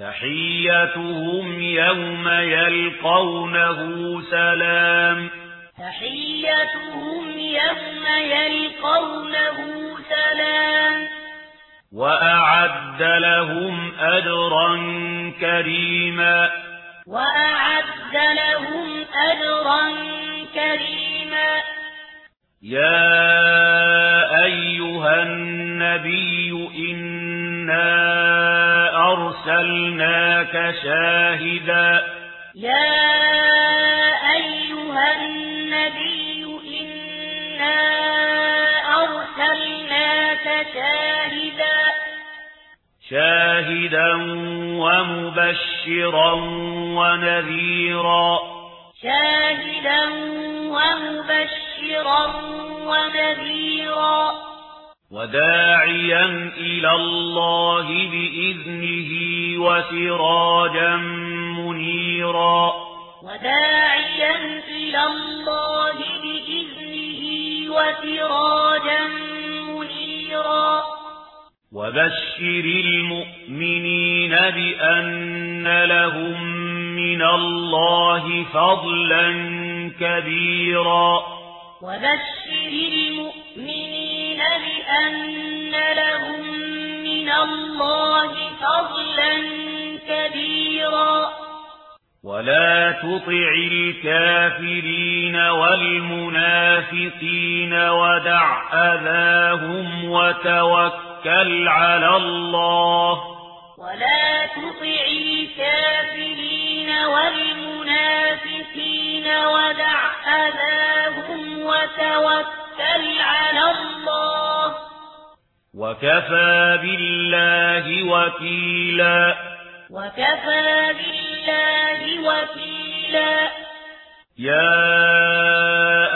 تحيتهم يوم يلقونه سلام. تحيتهم يوم يلقونه سلام. وأعد لهم أجرا كريما. وأعد لهم أجرا كريما. يا أيها النبي إِنَّا أَرْسَلْنَاكَ شَاهِدًا يَا أَيُّهَا النَّبِيُّ إِنَّا أَرْسَلْنَاكَ شَاهِدًا شَاهِدًا وَمُبَشِّرًا وَنَذِيرًا شَاهِدًا وَمُبَشِّرًا وَنَذِيرًا وداعيا إلى الله بإذنه وسراجا منيرا. وداعيا إلى الله بإذنه وسراجا منيرا. وبشر المؤمنين بأن لهم من الله فضلا كبيرا. وبشر المؤمنين بأن لهم من الله فضلا كبيرا. ولا تطع الكافرين والمنافقين ودع أذاهم وتوكل على الله. ولا تطع الكافرين والمنافقين ودع أذاهم وتوكل وكفى بالله وكيلا وكفى بالله وكيلا يا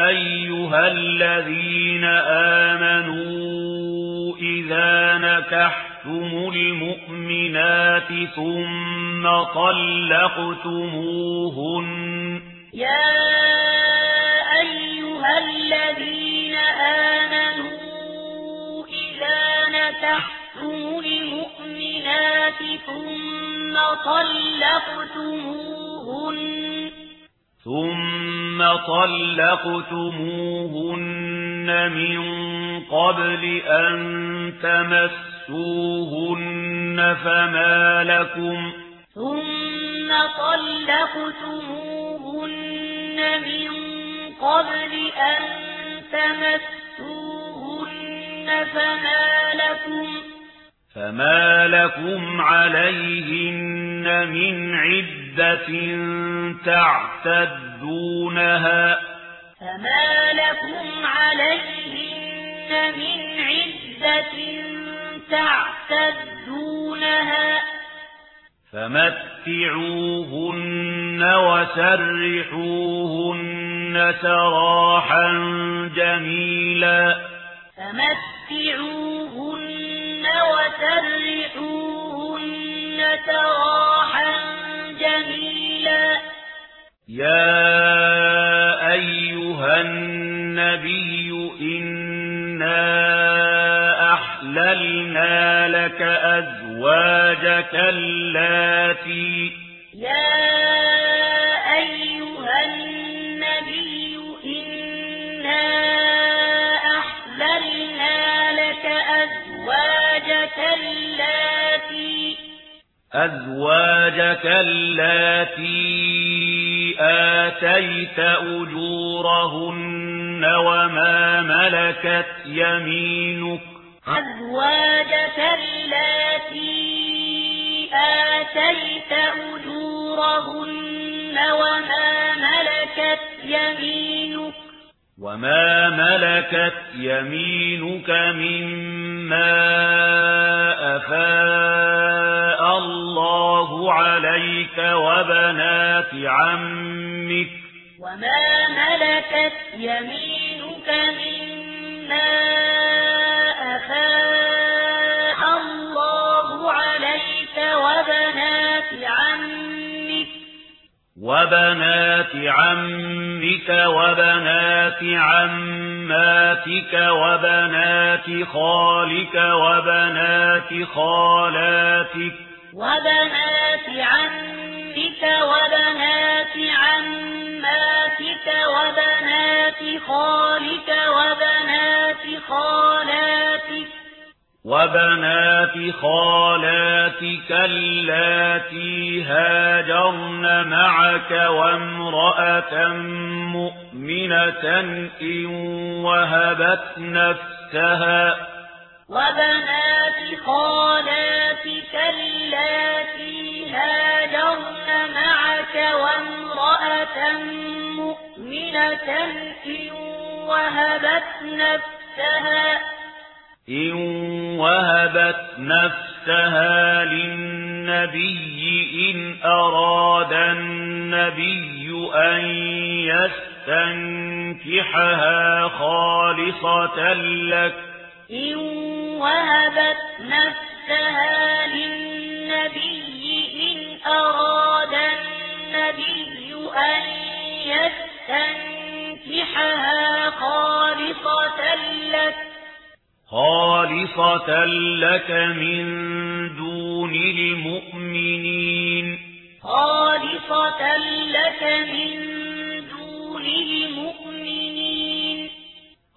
ايها الذين امنوا اذا نكحتم المؤمنات ثم طلقتموهن يا ايها الذين نكحتموه المؤمنات ثم طلقتموهن ثم طلقتموهن من قبل أن تمسوهن فما لكم ثم طلقتموهن من قبل أن تمسوهن فما لكم فما لكم عليهن من عدة تعتدونها فما لكم عليهن من عدة تعتدونها فمتعوهن وسرحوهن سراحا جميلا فمتعوهن وسرحوهن سراحا جميلا. يا أيها النبي إنا أحللنا لك أزواجك التي أزواجك التي آتيت أجورهن وما ملكت يمينك أزواجك التي آتيت أجورهن وما ملكت يمينك وما ملكت يمينك مما أفاد الله عليك وبنات عمك. وما ملكت يمينك مما أفاء الله عليك وبنات عمك. وبنات عمك وبنات عماتك وبنات خالك وبنات خالاتك. وبنات عمك وبنات عماتك وبنات خالك وبنات خالاتك وبنات خالاتك اللاتي هاجرن معك وامرأة مؤمنة إن وهبت نفسها وبنات خالاتك اللاتي هاجرن معك وامرأة مؤمنة إن وهبت نفسها إن وهبت نفسها للنبي إن أراد النبي أن يستنكحها خالصة لك إن وهبت نفسها للنبي إن أراد النبي أن يستنكحها خالصة لك خالصة لك من دون المؤمنين خالصة لك من دون المؤمنين